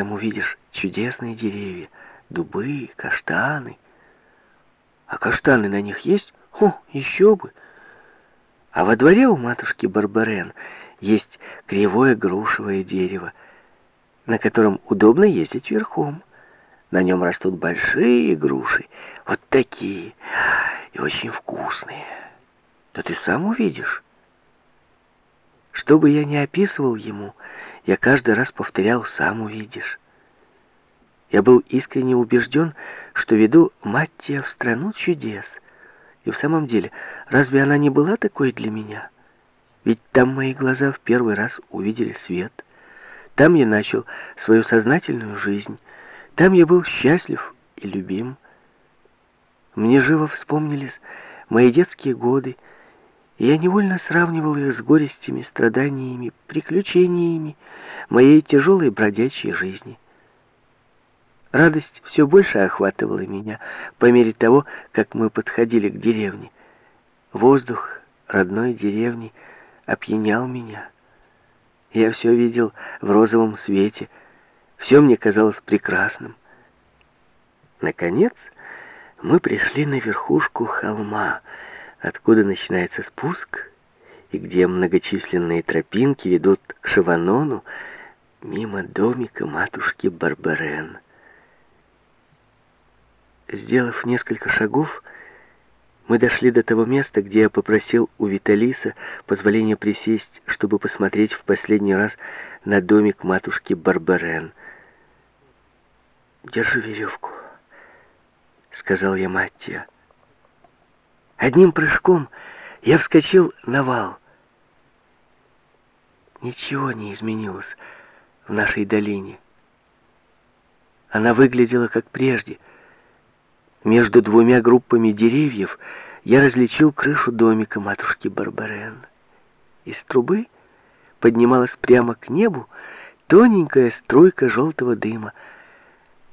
там увидишь чудесные деревья, дубы, каштаны. А каштаны на них есть? О, еще бы! А во дворе у матушки Барбарен есть кривое грушевое дерево, на котором удобно ездить верхом. На нем растут большие груши, вот такие, и очень вкусные. Да ты сам увидишь. Что бы я ни описывал ему, я каждый раз повторял «сам увидишь». Я был искренне убежден, что веду Маттия в страну чудес. И в самом деле, разве она не была такой для меня? Ведь там мои глаза в первый раз увидели свет. Там я начал свою сознательную жизнь. Там я был счастлив и любим. Мне живо вспомнились мои детские годы, я невольно сравнивал их с горестями, страданиями, приключениями моей тяжелой бродячей жизни. Радость все больше охватывала меня по мере того, как мы подходили к деревне. Воздух родной деревни опьянял меня. Я все видел в розовом свете, все мне казалось прекрасным. Наконец, мы пришли на верхушку холма, откуда начинается спуск, и где многочисленные тропинки ведут к Шаванону, мимо домика матушки Барбарен. Сделав несколько шагов, мы дошли до того места, где я попросил у Виталиса позволения присесть, чтобы посмотреть в последний раз на домик матушки Барбарен. «Держи веревку», — сказал я Маттия. Одним прыжком я вскочил на вал. Ничего не изменилось в нашей долине. Она выглядела как прежде. Между двумя группами деревьев я различил крышу домика матушки Барбарен. Из трубы поднималась прямо к небу тоненькая струйка желтого дыма.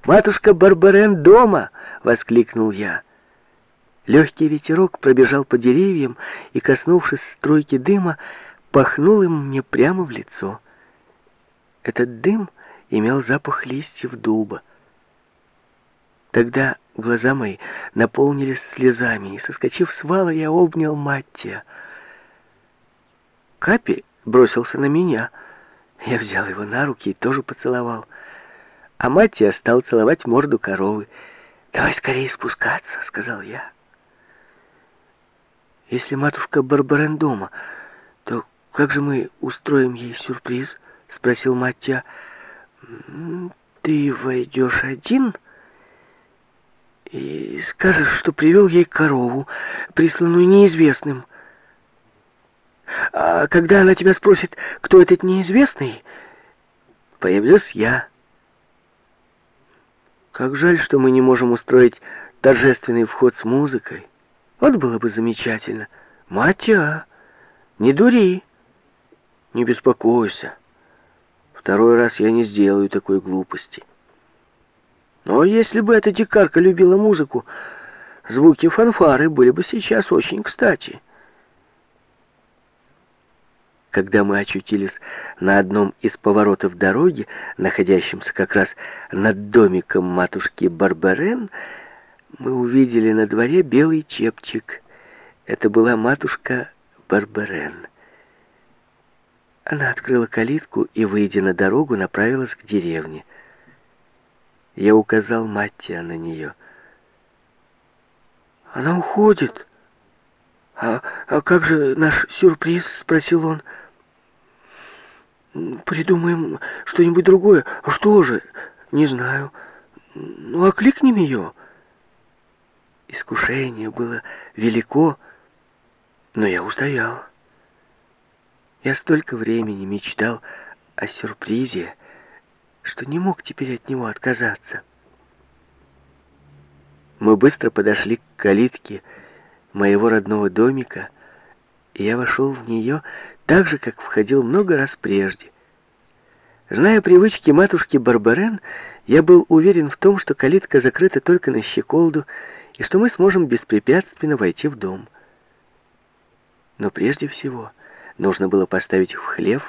«Матушка Барбарен дома!» — воскликнул я. Легкий ветерок пробежал по деревьям и, коснувшись струйки дыма, пахнул им мне прямо в лицо. Этот дым имел запах листьев дуба. Тогда глаза мои наполнились слезами, и, соскочив с вала, я обнял Маттия. Капи бросился на меня. Я взял его на руки и тоже поцеловал. А Маттия стал целовать морду коровы. «Давай скорее спускаться», — сказал я. Если матушка Барбарен дома, то как же мы устроим ей сюрприз? Спросил Маття. Ты войдешь один и скажешь, что привел ей корову, присланную неизвестным. А когда она тебя спросит, кто этот неизвестный, появлюсь я. Как жаль, что мы не можем устроить торжественный вход с музыкой. Вот было бы замечательно. Матя, не дури, не беспокойся. Второй раз я не сделаю такой глупости. Но если бы эта дикарка любила музыку, звуки фанфары были бы сейчас очень кстати. Когда мы очутились на одном из поворотов дороги, находящемся как раз над домиком матушки Барбарен, мы увидели на дворе белый чепчик. Это была матушка Барбарен. Она открыла калитку и, выйдя на дорогу, направилась к деревне. Я указал Маттия на нее. «Она уходит. А, а как же наш сюрприз?» — спросил он. «Придумаем что-нибудь другое. А что же? Не знаю. Ну, окликнем ее». Искушение было велико, но я устоял. Я столько времени мечтал о сюрпризе, что не мог теперь от него отказаться. Мы быстро подошли к калитке моего родного домика, и я вошел в нее так же, как входил много раз прежде. Зная привычки матушки Барбарен, я был уверен в том, что калитка закрыта только на щеколду, и что мы сможем беспрепятственно войти в дом. Но прежде всего нужно было поставить в хлев